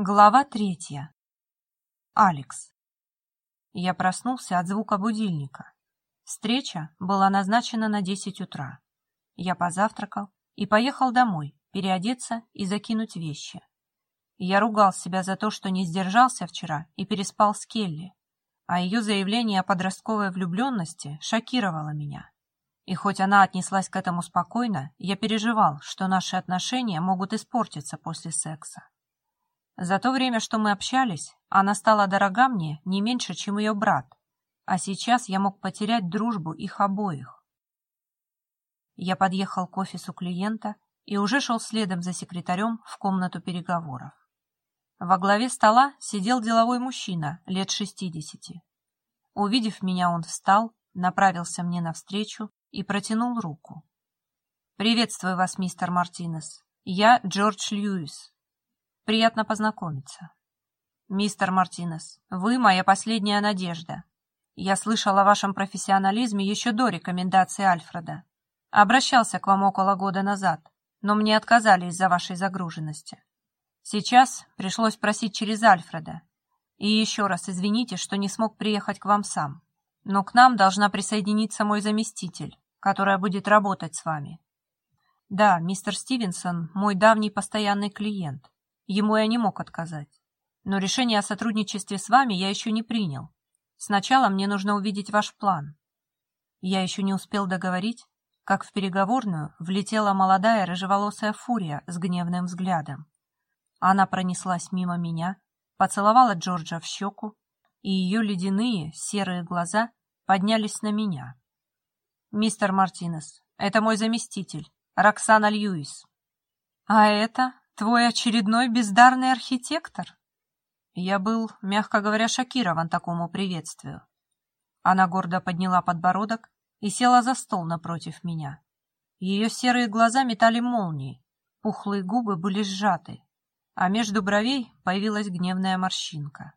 Глава третья. Алекс. Я проснулся от звука будильника. Встреча была назначена на десять утра. Я позавтракал и поехал домой, переодеться и закинуть вещи. Я ругал себя за то, что не сдержался вчера и переспал с Келли, а ее заявление о подростковой влюбленности шокировало меня. И хоть она отнеслась к этому спокойно, я переживал, что наши отношения могут испортиться после секса. За то время, что мы общались, она стала дорога мне не меньше, чем ее брат, а сейчас я мог потерять дружбу их обоих. Я подъехал к офису клиента и уже шел следом за секретарем в комнату переговоров. Во главе стола сидел деловой мужчина лет шестидесяти. Увидев меня, он встал, направился мне навстречу и протянул руку. «Приветствую вас, мистер Мартинес. Я Джордж Льюис, Приятно познакомиться. Мистер Мартинес, вы моя последняя надежда. Я слышал о вашем профессионализме еще до рекомендации Альфреда. Обращался к вам около года назад, но мне отказали из-за вашей загруженности. Сейчас пришлось просить через Альфреда. И еще раз извините, что не смог приехать к вам сам. Но к нам должна присоединиться мой заместитель, которая будет работать с вами. Да, мистер Стивенсон – мой давний постоянный клиент. Ему я не мог отказать. Но решение о сотрудничестве с вами я еще не принял. Сначала мне нужно увидеть ваш план. Я еще не успел договорить, как в переговорную влетела молодая рыжеволосая фурия с гневным взглядом. Она пронеслась мимо меня, поцеловала Джорджа в щеку, и ее ледяные серые глаза поднялись на меня. «Мистер Мартинес, это мой заместитель, Роксана Льюис». «А это Твой очередной бездарный архитектор? Я был, мягко говоря, шокирован такому приветствию. Она гордо подняла подбородок и села за стол напротив меня. Ее серые глаза метали молнии, пухлые губы были сжаты, а между бровей появилась гневная морщинка.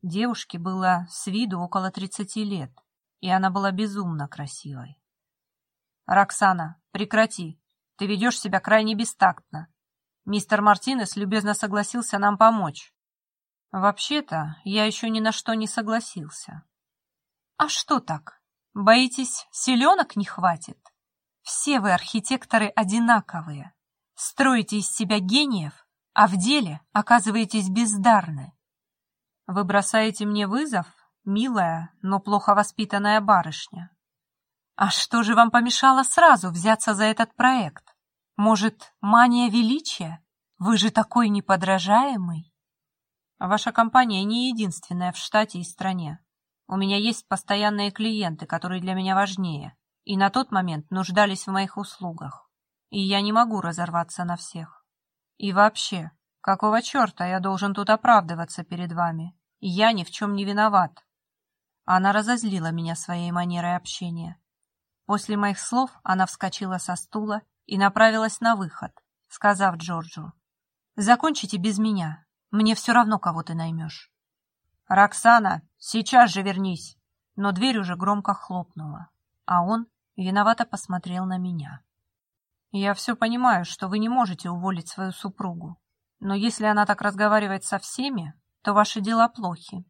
Девушке было с виду около тридцати лет, и она была безумно красивой. «Роксана, прекрати, ты ведешь себя крайне бестактно», Мистер Мартинес любезно согласился нам помочь. Вообще-то, я еще ни на что не согласился. А что так? Боитесь, селенок не хватит? Все вы, архитекторы, одинаковые. Строите из себя гениев, а в деле оказываетесь бездарны. Вы бросаете мне вызов, милая, но плохо воспитанная барышня. А что же вам помешало сразу взяться за этот проект? Может, мания величия? Вы же такой неподражаемый. Ваша компания не единственная в штате и стране. У меня есть постоянные клиенты, которые для меня важнее, и на тот момент нуждались в моих услугах. И я не могу разорваться на всех. И вообще, какого черта я должен тут оправдываться перед вами? Я ни в чем не виноват. Она разозлила меня своей манерой общения. После моих слов она вскочила со стула и направилась на выход, сказав Джорджу, «Закончите без меня, мне все равно, кого ты наймешь». «Роксана, сейчас же вернись!» Но дверь уже громко хлопнула, а он виновато посмотрел на меня. «Я все понимаю, что вы не можете уволить свою супругу, но если она так разговаривает со всеми, то ваши дела плохи».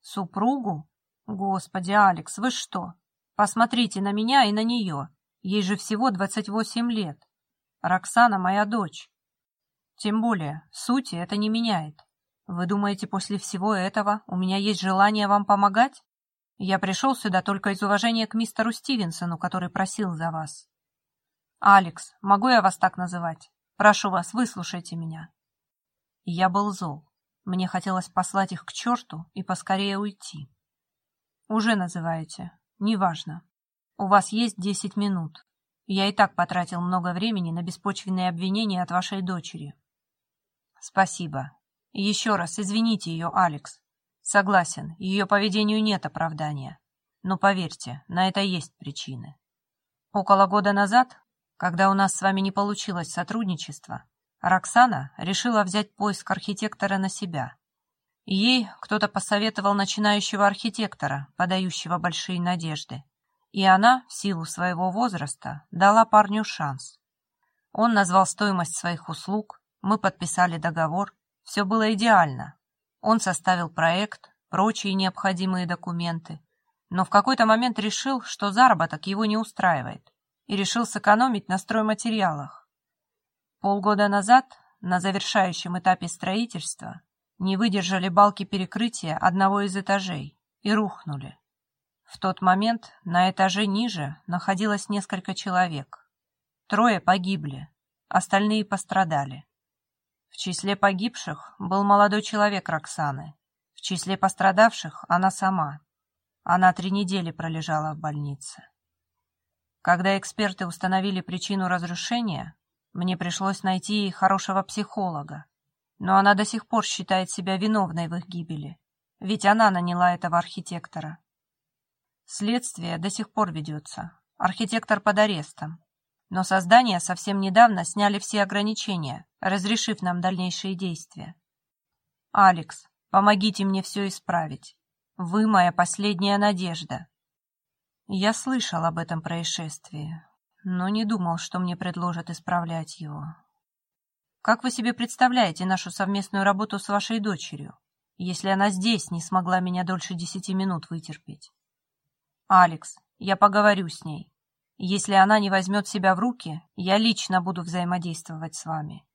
«Супругу? Господи, Алекс, вы что? Посмотрите на меня и на нее. Ей же всего 28 лет. Роксана моя дочь. Тем более, сути это не меняет. Вы думаете, после всего этого у меня есть желание вам помогать? Я пришел сюда только из уважения к мистеру Стивенсону, который просил за вас. Алекс, могу я вас так называть? Прошу вас, выслушайте меня. Я был зол. Мне хотелось послать их к черту и поскорее уйти. Уже называете. Неважно. У вас есть десять минут. Я и так потратил много времени на беспочвенные обвинения от вашей дочери. Спасибо. Еще раз извините ее, Алекс. Согласен, ее поведению нет оправдания. Но поверьте, на это есть причины. Около года назад, когда у нас с вами не получилось сотрудничество, Роксана решила взять поиск архитектора на себя. Ей кто-то посоветовал начинающего архитектора, подающего большие надежды. И она, в силу своего возраста, дала парню шанс. Он назвал стоимость своих услуг, мы подписали договор, все было идеально. Он составил проект, прочие необходимые документы, но в какой-то момент решил, что заработок его не устраивает, и решил сэкономить на стройматериалах. Полгода назад, на завершающем этапе строительства, не выдержали балки перекрытия одного из этажей и рухнули. В тот момент на этаже ниже находилось несколько человек. Трое погибли, остальные пострадали. В числе погибших был молодой человек Роксаны, в числе пострадавших она сама. Она три недели пролежала в больнице. Когда эксперты установили причину разрушения, мне пришлось найти ей хорошего психолога, но она до сих пор считает себя виновной в их гибели, ведь она наняла этого архитектора. Следствие до сих пор ведется, архитектор под арестом, но создание совсем недавно сняли все ограничения, разрешив нам дальнейшие действия. «Алекс, помогите мне все исправить. Вы моя последняя надежда». Я слышал об этом происшествии, но не думал, что мне предложат исправлять его. Как вы себе представляете нашу совместную работу с вашей дочерью, если она здесь не смогла меня дольше десяти минут вытерпеть? Алекс, я поговорю с ней. Если она не возьмет себя в руки, я лично буду взаимодействовать с вами.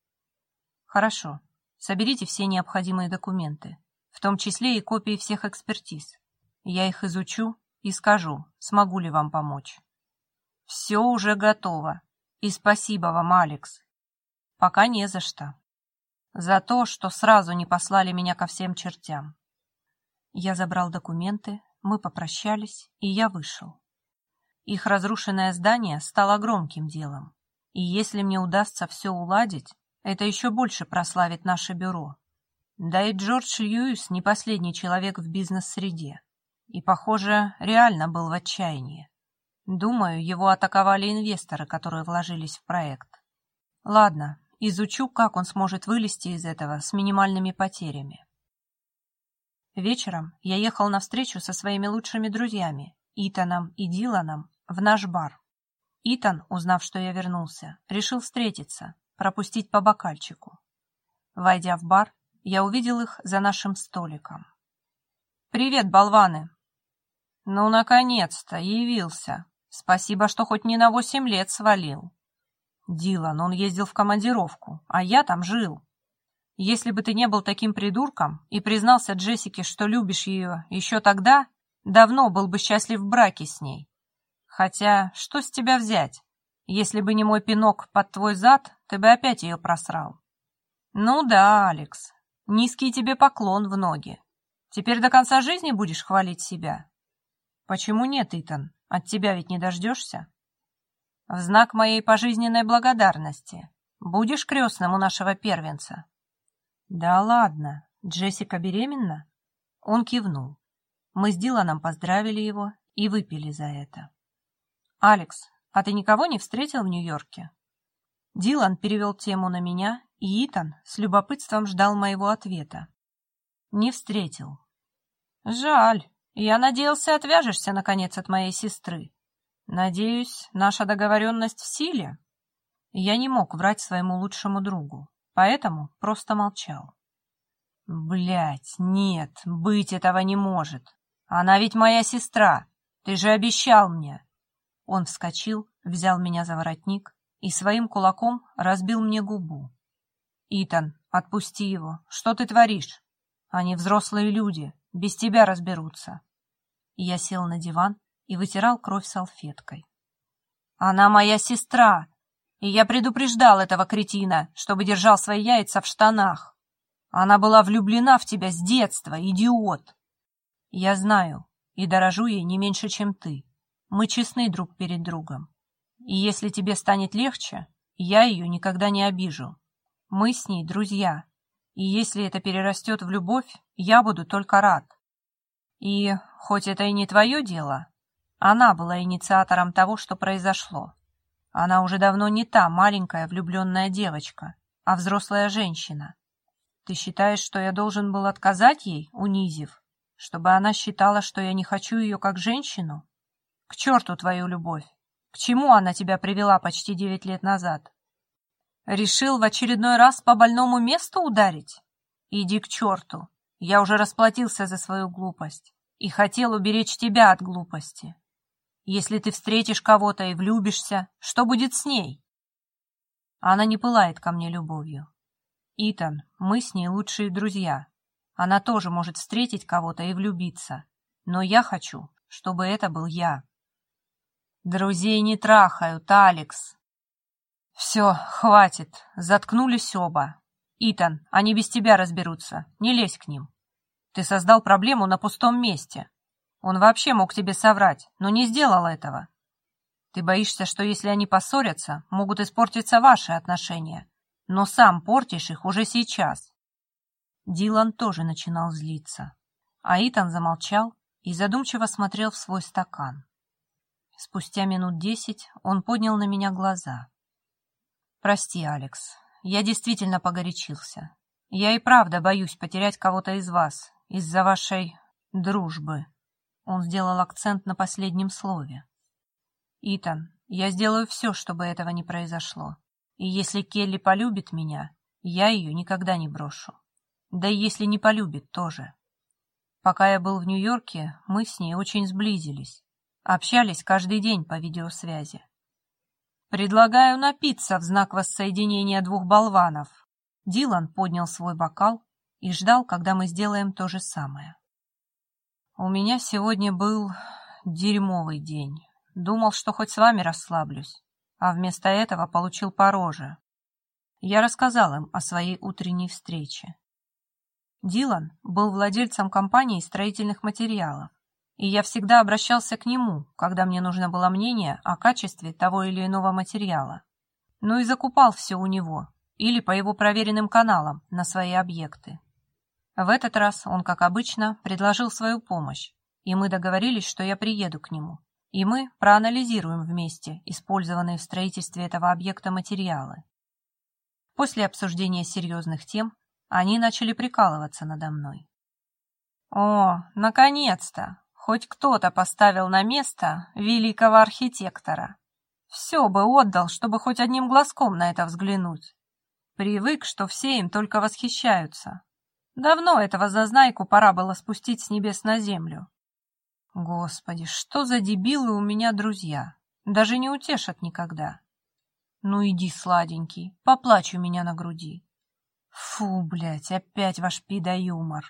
Хорошо. Соберите все необходимые документы, в том числе и копии всех экспертиз. Я их изучу и скажу, смогу ли вам помочь. Все уже готово. И спасибо вам, Алекс. Пока не за что. За то, что сразу не послали меня ко всем чертям. Я забрал документы, мы попрощались, и я вышел. Их разрушенное здание стало громким делом. И если мне удастся все уладить, это еще больше прославит наше бюро. Да и Джордж Льюис не последний человек в бизнес-среде. И, похоже, реально был в отчаянии. Думаю, его атаковали инвесторы, которые вложились в проект. Ладно, изучу, как он сможет вылезти из этого с минимальными потерями. Вечером я ехал на встречу со своими лучшими друзьями, Итаном и Диланом, в наш бар. Итан, узнав, что я вернулся, решил встретиться, пропустить по бокальчику. Войдя в бар, я увидел их за нашим столиком. «Привет, болваны!» «Ну, наконец-то, явился. Спасибо, что хоть не на восемь лет свалил». «Дилан, он ездил в командировку, а я там жил. Если бы ты не был таким придурком и признался Джессике, что любишь ее еще тогда, давно был бы счастлив в браке с ней. Хотя, что с тебя взять? Если бы не мой пинок под твой зад, ты бы опять ее просрал. Ну да, Алекс, низкий тебе поклон в ноги. Теперь до конца жизни будешь хвалить себя? Почему нет, Итан? От тебя ведь не дождешься? В знак моей пожизненной благодарности будешь крестным у нашего первенца. Да ладно, Джессика беременна? Он кивнул. Мы с Диланом поздравили его и выпили за это. «Алекс, а ты никого не встретил в Нью-Йорке?» Дилан перевел тему на меня, и Итан с любопытством ждал моего ответа. «Не встретил». «Жаль. Я надеялся, отвяжешься, наконец, от моей сестры. Надеюсь, наша договоренность в силе?» Я не мог врать своему лучшему другу, поэтому просто молчал. Блять, нет, быть этого не может. Она ведь моя сестра. Ты же обещал мне. Он вскочил, взял меня за воротник и своим кулаком разбил мне губу. «Итан, отпусти его. Что ты творишь? Они взрослые люди, без тебя разберутся». Я сел на диван и вытирал кровь салфеткой. «Она моя сестра, и я предупреждал этого кретина, чтобы держал свои яйца в штанах. Она была влюблена в тебя с детства, идиот. Я знаю и дорожу ей не меньше, чем ты. Мы честны друг перед другом. И если тебе станет легче, я ее никогда не обижу. Мы с ней друзья. И если это перерастет в любовь, я буду только рад. И, хоть это и не твое дело, она была инициатором того, что произошло. Она уже давно не та маленькая влюбленная девочка, а взрослая женщина. Ты считаешь, что я должен был отказать ей, унизив, чтобы она считала, что я не хочу ее как женщину? К черту твою любовь! К чему она тебя привела почти девять лет назад? Решил в очередной раз по больному месту ударить? Иди к черту. Я уже расплатился за свою глупость и хотел уберечь тебя от глупости. Если ты встретишь кого-то и влюбишься, что будет с ней? Она не пылает ко мне любовью. Итан, мы с ней лучшие друзья. Она тоже может встретить кого-то и влюбиться. Но я хочу, чтобы это был я. Друзей не трахают, Алекс. Все, хватит, заткнулись оба. Итан, они без тебя разберутся, не лезь к ним. Ты создал проблему на пустом месте. Он вообще мог тебе соврать, но не сделал этого. Ты боишься, что если они поссорятся, могут испортиться ваши отношения, но сам портишь их уже сейчас. Дилан тоже начинал злиться, а Итан замолчал и задумчиво смотрел в свой стакан. Спустя минут десять он поднял на меня глаза. «Прости, Алекс, я действительно погорячился. Я и правда боюсь потерять кого-то из вас, из-за вашей дружбы». Он сделал акцент на последнем слове. «Итан, я сделаю все, чтобы этого не произошло. И если Келли полюбит меня, я ее никогда не брошу. Да и если не полюбит, тоже. Пока я был в Нью-Йорке, мы с ней очень сблизились. Общались каждый день по видеосвязи. «Предлагаю напиться в знак воссоединения двух болванов». Дилан поднял свой бокал и ждал, когда мы сделаем то же самое. У меня сегодня был дерьмовый день. Думал, что хоть с вами расслаблюсь, а вместо этого получил по роже. Я рассказал им о своей утренней встрече. Дилан был владельцем компании строительных материалов, и я всегда обращался к нему, когда мне нужно было мнение о качестве того или иного материала. Ну и закупал все у него, или по его проверенным каналам на свои объекты. В этот раз он, как обычно, предложил свою помощь, и мы договорились, что я приеду к нему, и мы проанализируем вместе использованные в строительстве этого объекта материалы. После обсуждения серьезных тем они начали прикалываться надо мной. «О, наконец-то! Хоть кто-то поставил на место великого архитектора. Все бы отдал, чтобы хоть одним глазком на это взглянуть. Привык, что все им только восхищаются, Давно этого зазнайку пора было спустить с небес на землю. Господи, что за дебилы у меня друзья. Даже не утешат никогда. Ну иди, сладенький, поплачь у меня на груди. Фу, блядь, опять ваш пидоюмор.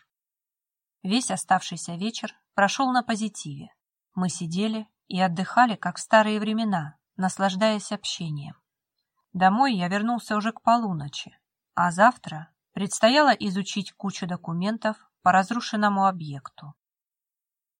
Весь оставшийся вечер прошел на позитиве. Мы сидели и отдыхали, как в старые времена, наслаждаясь общением. Домой я вернулся уже к полуночи, а завтра Предстояло изучить кучу документов по разрушенному объекту.